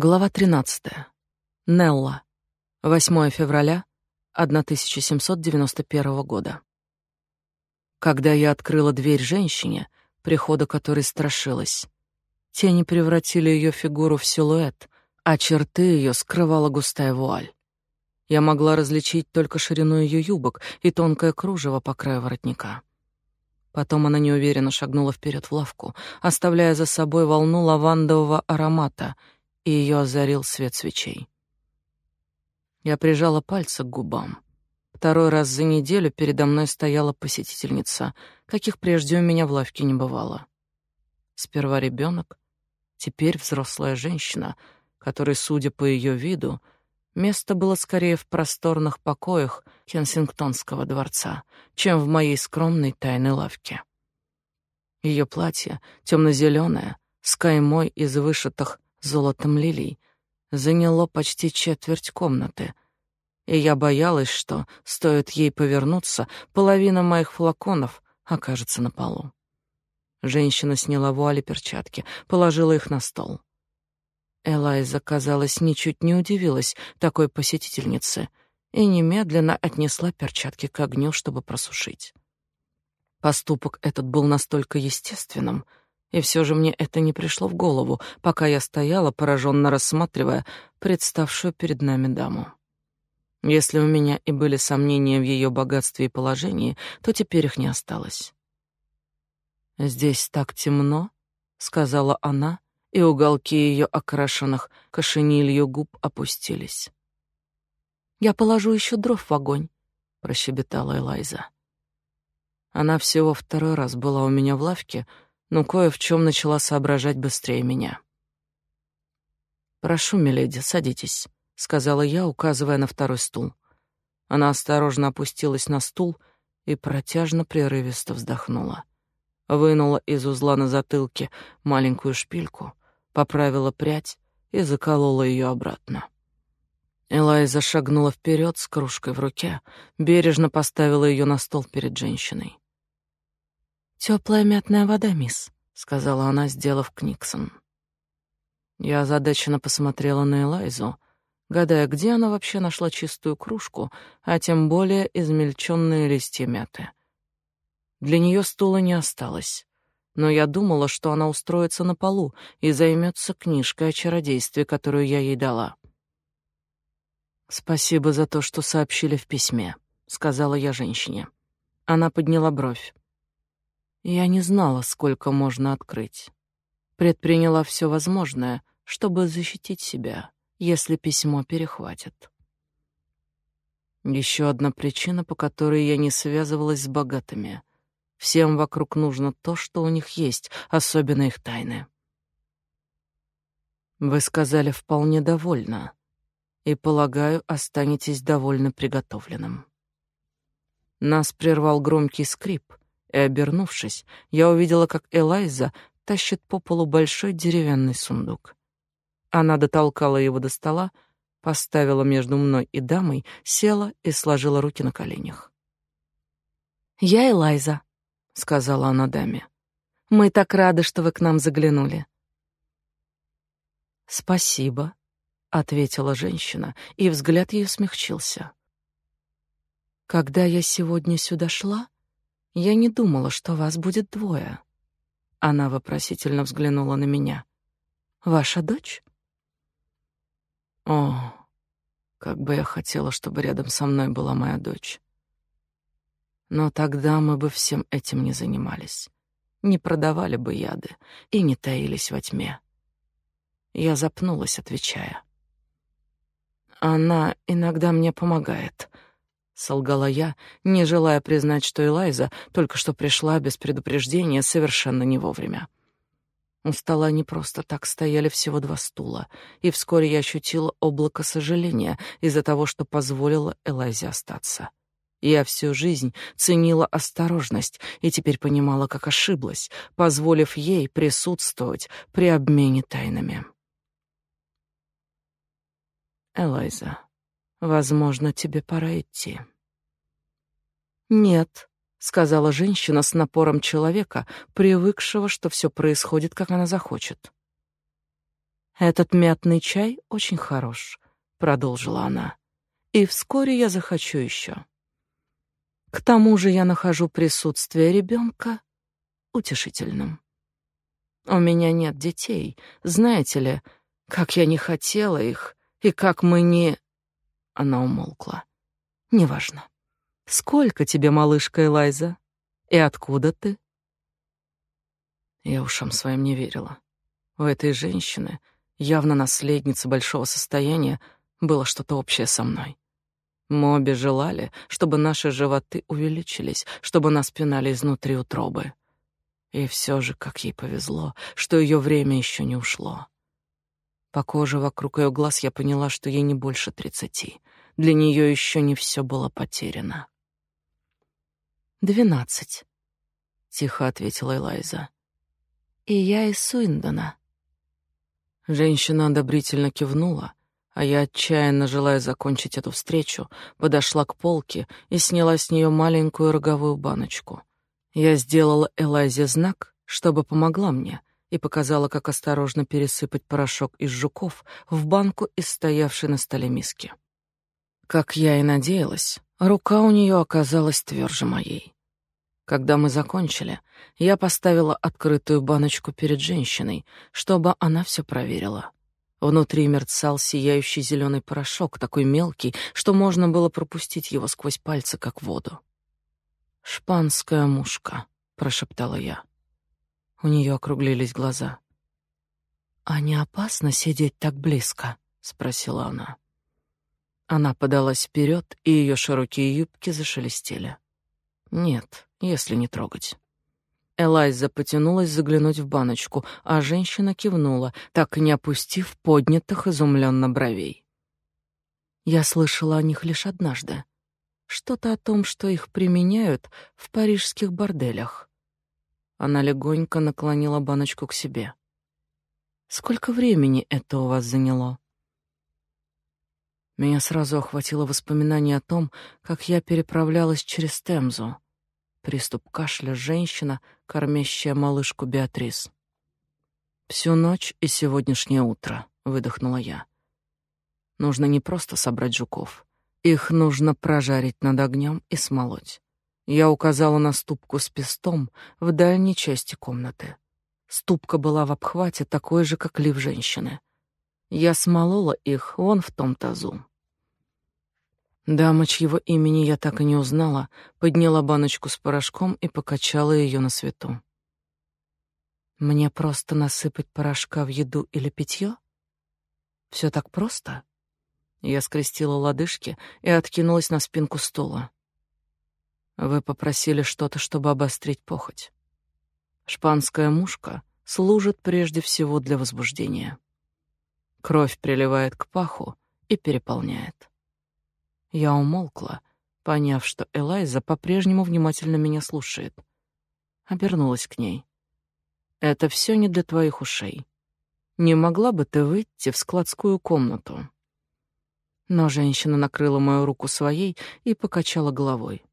Глава 13. Нелла. 8 февраля 1791 года. Когда я открыла дверь женщине, прихода которой страшилась, тени превратили ее фигуру в силуэт, а черты ее скрывала густая вуаль. Я могла различить только ширину ее юбок и тонкое кружево по краю воротника. Потом она неуверенно шагнула вперед в лавку, оставляя за собой волну лавандового аромата — и ее озарил свет свечей. Я прижала пальцы к губам. Второй раз за неделю передо мной стояла посетительница, каких прежде у меня в лавке не бывало. Сперва ребенок, теперь взрослая женщина, которой, судя по ее виду, место было скорее в просторных покоях Кенсингтонского дворца, чем в моей скромной тайной лавке. Ее платье, темно-зеленое, с каймой из вышитых золотом лилий, заняло почти четверть комнаты, и я боялась, что, стоит ей повернуться, половина моих флаконов окажется на полу. Женщина сняла вуали перчатки, положила их на стол. Элайза, казалось, ничуть не удивилась такой посетительнице и немедленно отнесла перчатки к огню, чтобы просушить. Поступок этот был настолько естественным — и все же мне это не пришло в голову, пока я стояла, пораженно рассматривая представшую перед нами даму. Если у меня и были сомнения в ее богатстве и положении, то теперь их не осталось. «Здесь так темно», — сказала она, и уголки ее окрашенных кошенилью губ опустились. «Я положу еще дров в огонь», — прощебетала Элайза. Она всего второй раз была у меня в лавке, — но кое в чем начала соображать быстрее меня. «Прошу, миледи, садитесь», — сказала я, указывая на второй стул. Она осторожно опустилась на стул и протяжно прерывисто вздохнула. Вынула из узла на затылке маленькую шпильку, поправила прядь и заколола ее обратно. Элайза шагнула вперед с кружкой в руке, бережно поставила ее на стол перед женщиной. Теплая мятная вода, мисс, сказала она, сделав книксон. Я озадаченно посмотрела на Элайзу, гадая, где она вообще нашла чистую кружку, а тем более измельченные листья мяты. Для нее стула не осталось, но я думала, что она устроится на полу и займется книжкой о чародействе, которую я ей дала. «Спасибо за то, что сообщили в письме», — сказала я женщине. Она подняла бровь. Я не знала, сколько можно открыть. Предприняла все возможное, чтобы защитить себя, если письмо перехватят. Еще одна причина, по которой я не связывалась с богатыми. Всем вокруг нужно то, что у них есть, особенно их тайны. Вы сказали вполне довольно, и, полагаю, останетесь довольно приготовленным. Нас прервал громкий скрип, и, обернувшись, я увидела, как Элайза тащит по полу большой деревянный сундук. Она дотолкала его до стола, поставила между мной и дамой, села и сложила руки на коленях. «Я Элайза», — сказала она даме. «Мы так рады, что вы к нам заглянули». «Спасибо», — ответила женщина, и взгляд ее смягчился. «Когда я сегодня сюда шла, я не думала, что вас будет двое. Она вопросительно взглянула на меня. Ваша дочь? О, как бы я хотела, чтобы рядом со мной была моя дочь. Но тогда мы бы всем этим не занимались. Не продавали бы яды и не таились во тьме. Я запнулась, отвечая. Она иногда мне помогает — солгала я, не желая признать, что Элайза только что пришла без предупреждения совершенно не вовремя. У стола не просто так стояли всего два стула, и вскоре я ощутила облако сожаления из-за того, что позволила Элайзе остаться. Я всю жизнь ценила осторожность и теперь понимала, как ошиблась, позволив ей присутствовать при обмене тайнами. Элайза, Возможно, тебе пора идти. Нет, сказала женщина с напором человека, привыкшего, что все происходит, как она захочет. Этот мятный чай очень хорош, продолжила она. И вскоре я захочу еще. К тому же я нахожу присутствие ребенка утешительным. У меня нет детей, знаете ли, как я не хотела их, и как мы не... Она умолкла. Неважно. Сколько тебе, малышка Элайза? И откуда ты? Я ушам своим не верила. У этой женщины, явно наследницы большого состояния, было что-то общее со мной. Мы обе желали, чтобы наши животы увеличились, чтобы нас пинали изнутри утробы. И все же, как ей повезло, что ее время еще не ушло. По коже вокруг ее глаз я поняла, что ей не больше тридцати. Для нее еще не все было потеряно. «Двенадцать», — тихо ответила Элайза. «И я из Суиндона». Женщина одобрительно кивнула, а я, отчаянно желая закончить эту встречу, подошла к полке и сняла с нее маленькую роговую баночку. Я сделала Элайзе знак, чтобы помогла мне, и показала, как осторожно пересыпать порошок из жуков в банку из стоявшей на столе миски. Как я и надеялась, рука у нее оказалась тверже моей. Когда мы закончили, я поставила открытую баночку перед женщиной, чтобы она все проверила. Внутри мерцал сияющий зеленый порошок, такой мелкий, что можно было пропустить его сквозь пальцы, как воду. «Шпанская мушка», — прошептала я. У нее округлились глаза. «А не опасно сидеть так близко?» — спросила она. Она подалась вперед, и ее широкие юбки зашелестели. «Нет, если не трогать». Элайза потянулась заглянуть в баночку, а женщина кивнула, так не опустив поднятых изумленно бровей. Я слышала о них лишь однажды. Что-то о том, что их применяют в парижских борделях. Она легонько наклонила баночку к себе. Сколько времени это у вас заняло? Меня сразу охватило воспоминание о том, как я переправлялась через Темзу Приступ кашля женщина, кормящая малышку Беатрис. Всю ночь и сегодняшнее утро, выдохнула я. Нужно не просто собрать жуков. Их нужно прожарить над огнем и смолоть. Я указала на ступку с пестом в дальней части комнаты. Ступка была в обхвате такой же, как лив женщины. Я смолола их вон в том тазу. Дама, чьего имени я так и не узнала, подняла баночку с порошком и покачала ее на свету. Мне просто насыпать порошка в еду или питье? Все так просто? Я скрестила лодыжки и откинулась на спинку стула. Вы попросили что-то, чтобы обострить похоть. Шпанская мушка служит прежде всего для возбуждения. Кровь приливает к паху и переполняет. Я умолкла, поняв, что Элайза по-прежнему внимательно меня слушает. Обернулась к ней. «Это все не для твоих ушей. Не могла бы ты выйти в складскую комнату?» Но женщина накрыла мою руку своей и покачала головой.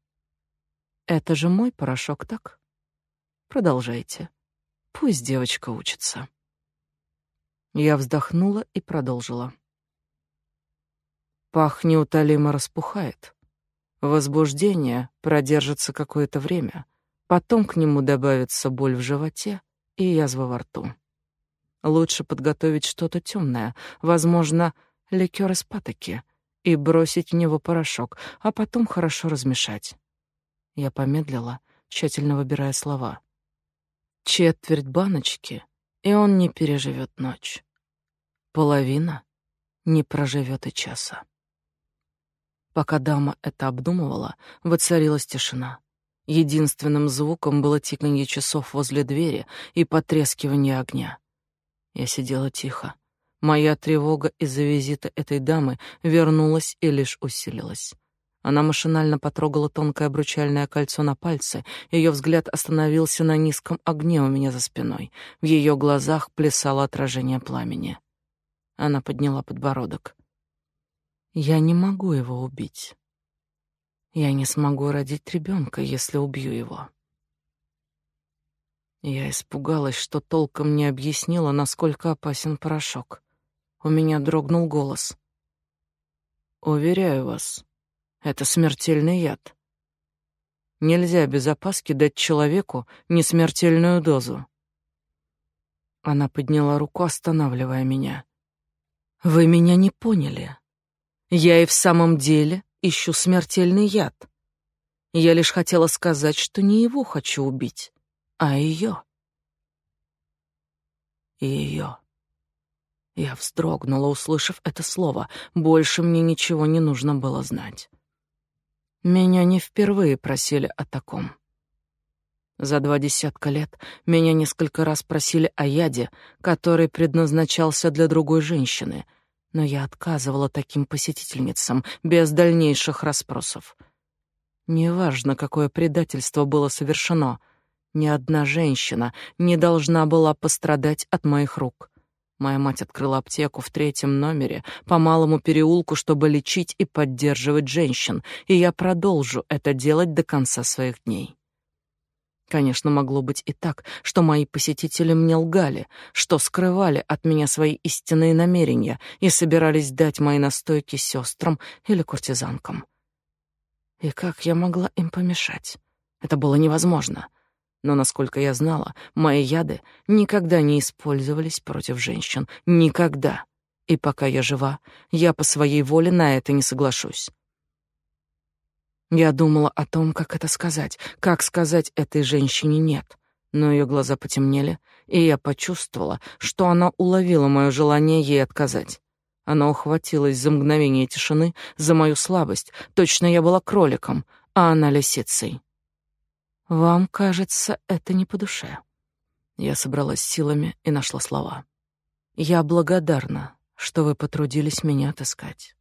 «Это же мой порошок, так? Продолжайте. Пусть девочка учится». Я вздохнула и продолжила. Пах неутолимо распухает. Возбуждение продержится какое-то время, потом к нему добавится боль в животе и язва во рту. Лучше подготовить что-то темное, возможно, ликер из патоки, и бросить в него порошок, а потом хорошо размешать. Я помедлила, тщательно выбирая слова. Четверть баночки, и он не переживет ночь. Половина не проживет и часа. Пока дама это обдумывала, воцарилась тишина. Единственным звуком было тиканье часов возле двери и потрескивание огня. Я сидела тихо. Моя тревога из-за визита этой дамы вернулась и лишь усилилась. Она машинально потрогала тонкое обручальное кольцо на пальце, ее взгляд остановился на низком огне у меня за спиной. В ее глазах плясало отражение пламени. Она подняла подбородок. Я не могу его убить. Я не смогу родить ребенка, если убью его. Я испугалась, что толком не объяснила, насколько опасен порошок. У меня дрогнул голос. Уверяю вас, это смертельный яд. Нельзя без опаски дать человеку несмертельную дозу. Она подняла руку, останавливая меня. Вы меня не поняли. Я и в самом деле ищу смертельный яд. Я лишь хотела сказать, что не его хочу убить, а ее. Ее. Я вздрогнула, услышав это слово. Больше мне ничего не нужно было знать. Меня не впервые просили о таком. За два десятка лет меня несколько раз просили о яде, который предназначался для другой женщины, но я отказывала таким посетительницам без дальнейших расспросов. Неважно, какое предательство было совершено, ни одна женщина не должна была пострадать от моих рук. Моя мать открыла аптеку в третьем номере по малому переулку, чтобы лечить и поддерживать женщин, и я продолжу это делать до конца своих дней. Конечно, могло быть и так, что мои посетители мне лгали, что скрывали от меня свои истинные намерения и собирались дать мои настойки сестрам или куртизанкам. И как я могла им помешать? Это было невозможно. Но, насколько я знала, мои яды никогда не использовались против женщин. Никогда. И пока я жива, я по своей воле на это не соглашусь. Я думала о том, как это сказать, как сказать этой женщине «нет». Но ее глаза потемнели, и я почувствовала, что она уловила мое желание ей отказать. Она ухватилась за мгновение тишины, за мою слабость. Точно я была кроликом, а она лисицей. Вам, кажется, это не по душе. Я собралась силами и нашла слова. Я благодарна, что вы потрудились меня отыскать.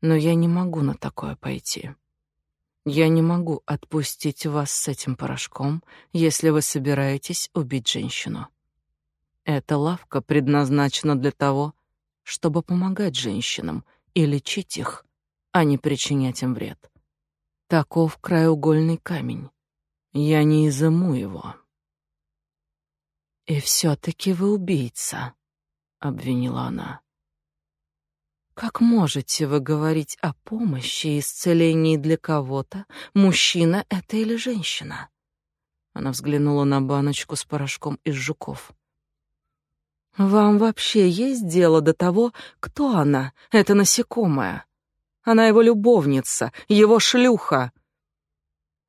Но я не могу на такое пойти. Я не могу отпустить вас с этим порошком, если вы собираетесь убить женщину. Эта лавка предназначена для того, чтобы помогать женщинам и лечить их, а не причинять им вред. Таков краеугольный камень. Я не изыму его. И все-таки вы убийца, обвинила она. Как можете вы говорить о помощи и исцелении для кого-то, мужчина это или женщина? Она взглянула на баночку с порошком из жуков. Вам вообще есть дело до того, кто она, эта насекомая? Она его любовница, его шлюха.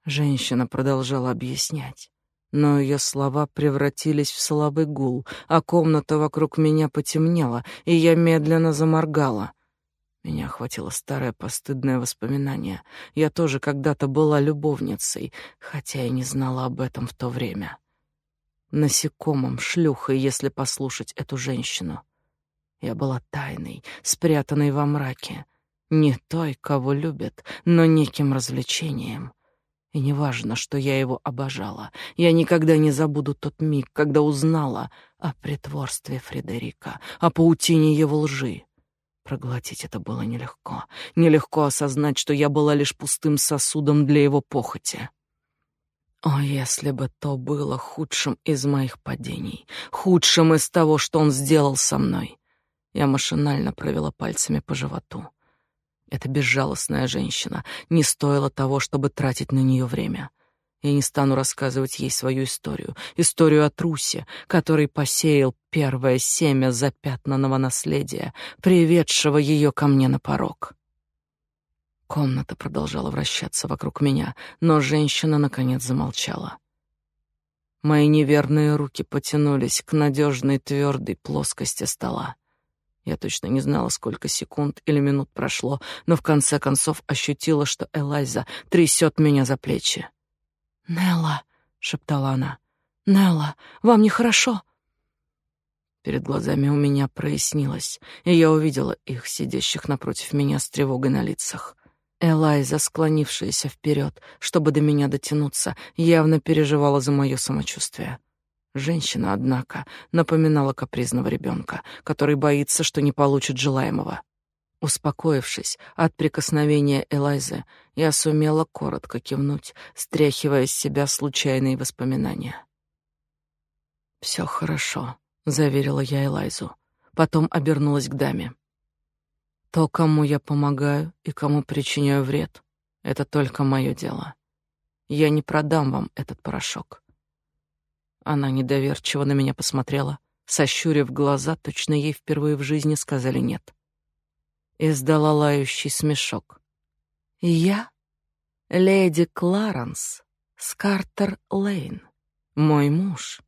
Женщина продолжала объяснять, но ее слова превратились в слабый гул, а комната вокруг меня потемнела, и я медленно заморгала. Меня охватило старое постыдное воспоминание. Я тоже когда-то была любовницей, хотя и не знала об этом в то время. Насекомым, шлюхой, если послушать эту женщину. Я была тайной, спрятанной во мраке, не той, кого любят, но неким развлечением. И неважно, что я его обожала, я никогда не забуду тот миг, когда узнала о притворстве Фредерика, о паутине его лжи. Проглотить это было нелегко. Нелегко осознать, что я была лишь пустым сосудом для его похоти. О, если бы то было худшим из моих падений, худшим из того, что он сделал со мной. Я машинально провела пальцами по животу. Эта безжалостная женщина не стоила того, чтобы тратить на нее время. Я не стану рассказывать ей свою историю, историю о трусе, который посеял первое семя запятнанного наследия, приведшего ее ко мне на порог. Комната продолжала вращаться вокруг меня, но женщина наконец замолчала. Мои неверные руки потянулись к надежной твердой плоскости стола. Я точно не знала, сколько секунд или минут прошло, но в конце концов ощутила, что Элайза трясет меня за плечи. «Нелла», — шептала она, — «Нелла, вам нехорошо?» Перед глазами у меня прояснилось, и я увидела их, сидящих напротив меня с тревогой на лицах. Элайза, склонившаяся вперед, чтобы до меня дотянуться, явно переживала за мое самочувствие. Женщина, однако, напоминала капризного ребенка, который боится, что не получит желаемого. Успокоившись от прикосновения Элайзы, я сумела коротко кивнуть, стряхивая с себя случайные воспоминания. «Все хорошо», — заверила я Элайзу. потом обернулась к даме. То, кому я помогаю и кому причиняю вред, это только мое дело. Я не продам вам этот порошок. Она недоверчиво на меня посмотрела, сощурив глаза, точно ей впервые в жизни сказали нет. Издала лающий смешок. Я леди Кларенс Скартер Лейн, мой муж.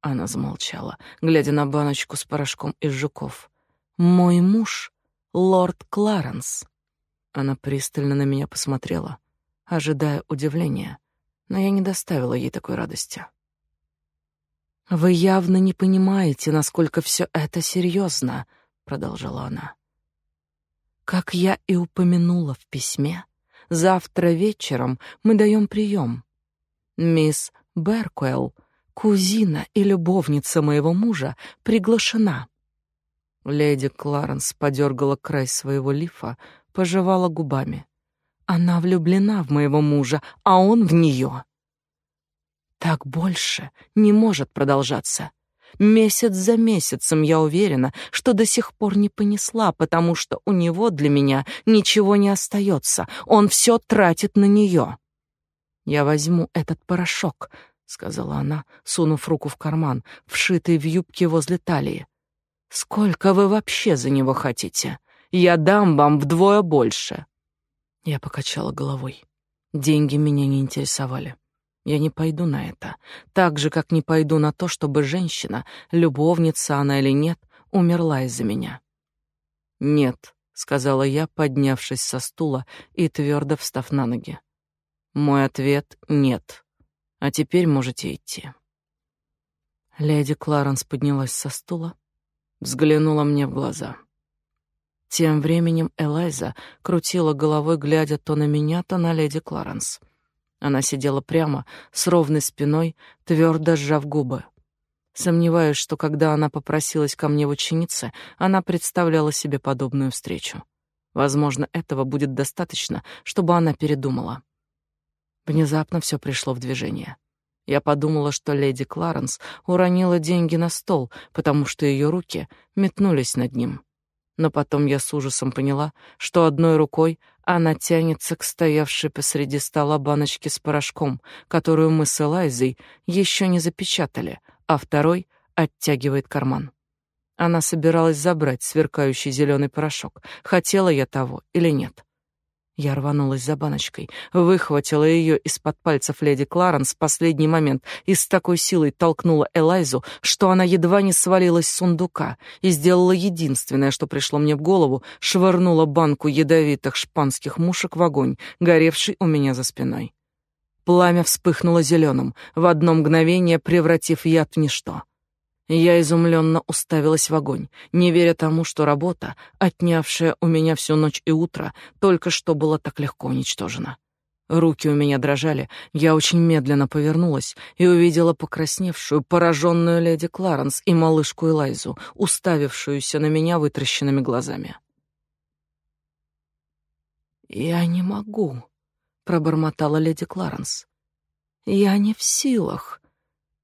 Она замолчала, глядя на баночку с порошком из жуков. Мой муж лорд Кларенс. Она пристально на меня посмотрела, ожидая удивления, но я не доставила ей такой радости. Вы явно не понимаете, насколько все это серьезно, продолжала она. Как я и упомянула в письме, завтра вечером мы даем прием. Мисс Беркуэлл, кузина и любовница моего мужа, приглашена. Леди Кларенс подергала край своего лифа, пожевала губами. Она влюблена в моего мужа, а он в нее. Так больше не может продолжаться. Месяц за месяцем я уверена, что до сих пор не понесла, потому что у него для меня ничего не остается. Он все тратит на нее. Я возьму этот порошок, сказала она, сунув руку в карман, вшитый в юбке возле талии. Сколько вы вообще за него хотите? Я дам вам вдвое больше. Я покачала головой. Деньги меня не интересовали. Я не пойду на это, так же как не пойду на то, чтобы женщина, любовница она или нет, умерла из-за меня. Нет, сказала я, поднявшись со стула и твердо встав на ноги. Мой ответ нет. А теперь можете идти. Леди Кларенс поднялась со стула, взглянула мне в глаза. Тем временем Элайза крутила головой, глядя то на меня, то на леди Кларенс. Она сидела прямо, с ровной спиной, твердо сжав губы. Сомневаюсь, что когда она попросилась ко мне в ученице, она представляла себе подобную встречу. Возможно, этого будет достаточно, чтобы она передумала. Внезапно все пришло в движение. Я подумала, что леди Кларенс уронила деньги на стол, потому что ее руки метнулись над ним. Но потом я с ужасом поняла, что одной рукой она тянется к стоявшей посреди стола баночке с порошком, которую мы с Элайзой еще не запечатали, а второй оттягивает карман. Она собиралась забрать сверкающий зеленый порошок. Хотела я того или нет? Я рванулась за баночкой, выхватила ее из-под пальцев леди Кларенс в последний момент и с такой силой толкнула Элайзу, что она едва не свалилась с сундука и сделала единственное, что пришло мне в голову, швырнула банку ядовитых шпанских мушек в огонь, горевший у меня за спиной. Пламя вспыхнуло зеленым, в одно мгновение превратив яд в ничто. Я изумленно уставилась в огонь, не веря тому, что работа, отнявшая у меня всю ночь и утро, только что была так легко уничтожена. Руки у меня дрожали, я очень медленно повернулась и увидела покрасневшую, пораженную леди Кларенс и малышку Элайзу, уставившуюся на меня вытращенными глазами. «Я не могу», — пробормотала леди Кларенс. «Я не в силах».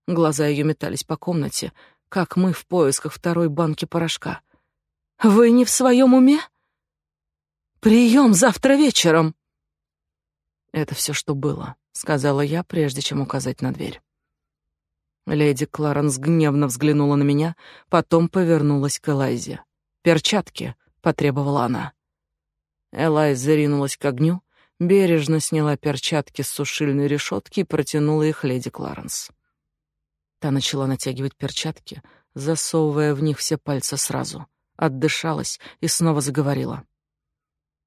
Глаза ее метались по комнате, как мы в поисках второй банки порошка. Вы не в своем уме? Прием завтра вечером. Это все, что было, сказала я, прежде чем указать на дверь. Леди Кларенс гневно взглянула на меня, потом повернулась к Элайзе. «Перчатки!» — потребовала она. Элайза ринулась к огню, бережно сняла перчатки с сушильной решетки и протянула их леди Кларенс. Та начала натягивать перчатки, засовывая в них все пальцы сразу. Отдышалась и снова заговорила.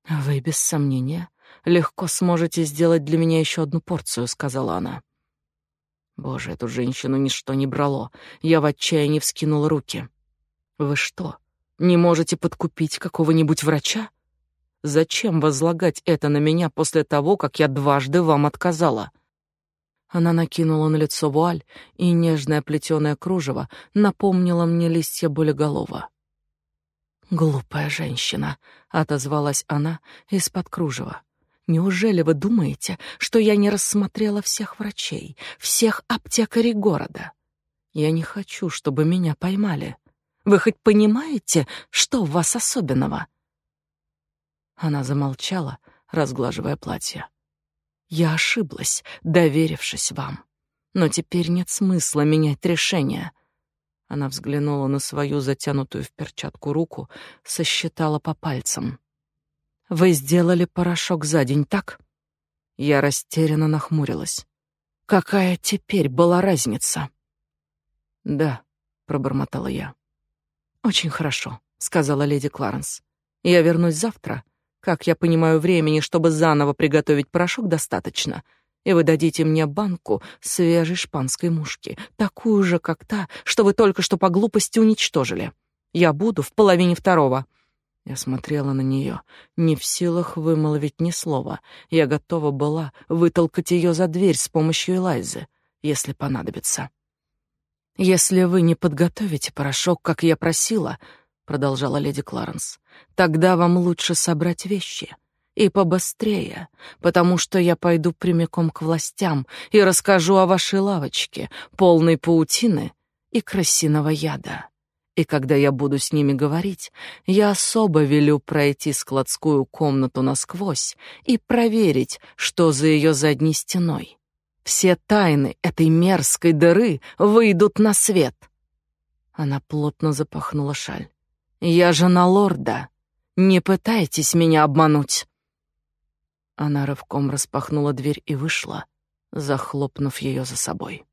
«Вы, без сомнения, легко сможете сделать для меня еще одну порцию», — сказала она. Боже, эту женщину ничто не брало. Я в отчаянии вскинула руки. «Вы что, не можете подкупить какого-нибудь врача? Зачем возлагать это на меня после того, как я дважды вам отказала?» Она накинула на лицо вуаль, и нежное плетеное кружево напомнило мне листья болеголова. «Глупая женщина», — отозвалась она из-под кружева. «Неужели вы думаете, что я не рассмотрела всех врачей, всех аптекарей города? Я не хочу, чтобы меня поймали. Вы хоть понимаете, что в вас особенного?» Она замолчала, разглаживая платье. «Я ошиблась, доверившись вам. Но теперь нет смысла менять решение». Она взглянула на свою затянутую в перчатку руку, сосчитала по пальцам. «Вы сделали порошок за день, так?» Я растерянно нахмурилась. «Какая теперь была разница?» «Да», — пробормотала я. «Очень хорошо», — сказала леди Кларенс. «Я вернусь завтра. Как я понимаю, времени, чтобы заново приготовить порошок, достаточно. И вы дадите мне банку свежей шпанской мушки, такую же, как та, что вы только что по глупости уничтожили. Я буду в половине второго». Я смотрела на нее, не в силах вымолвить ни слова. Я готова была вытолкать ее за дверь с помощью Элайзы, если понадобится. Если вы не подготовите порошок, как я просила, продолжала леди Кларенс, тогда вам лучше собрать вещи и побыстрее, потому что я пойду прямиком к властям и расскажу о вашей лавочке, полной паутины и крысиного яда. И когда я буду с ними говорить, я особо велю пройти складскую комнату насквозь и проверить, что за ее задней стеной. Все тайны этой мерзкой дыры выйдут на свет. Она плотно запахнула шаль. Я жена лорда. Не пытайтесь меня обмануть. Она рывком распахнула дверь и вышла, захлопнув ее за собой.